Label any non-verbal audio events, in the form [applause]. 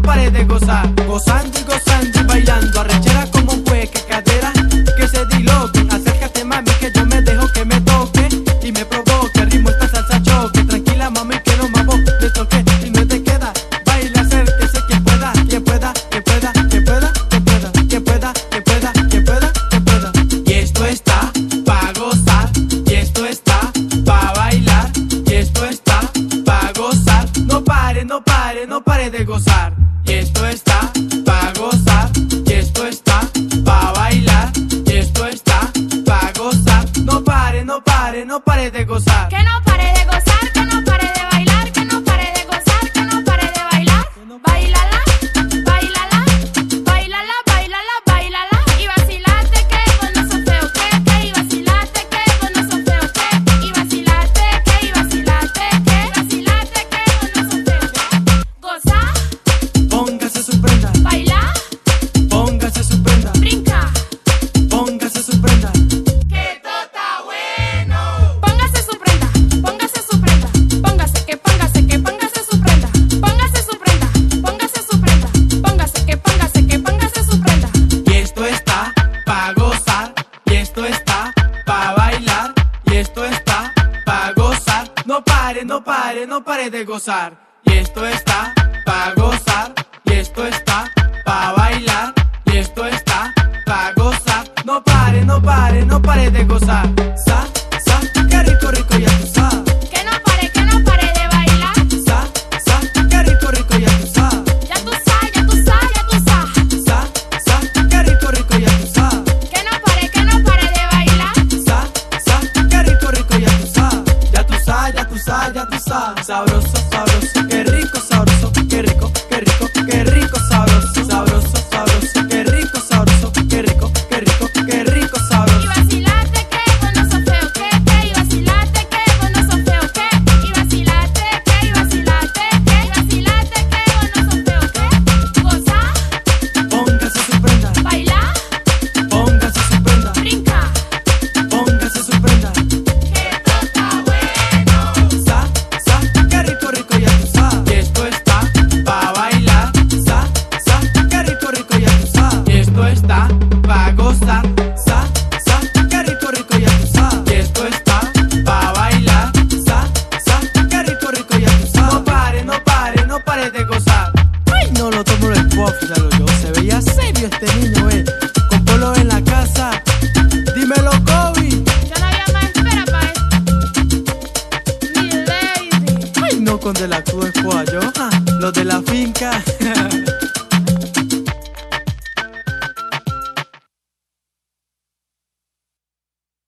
no pares de gozar, gozando. no pare, no pare de gozar. Y esto está pa' gozar, y esto está pa' bailar, y esto está pa' gozar. No pare, no pare, no pare de gozar. pare, no pare, no pare de gozar. Y esto está pa gozar, y esto está pa bailar, y esto está pa gozar. No pare, no pare, no pare de gozar. sabrosa, sabrosa, sabrosa, qué rico. a gozar, sa, sa, qué rico, rico ya tú sabes. Y esto está pa bailar, sa, sa, qué rico, rico ya tú sabes. No pare, no pare, no pare de gozar. Ay, no lo tomo el pop, ya lo yo se veía serio este niño, eh. Con polo en la casa, dímelo Kobe. Ya no había más espera pa esto. Mi lady. Ay, no con de la cruz, yo, los de la finca. [laughs]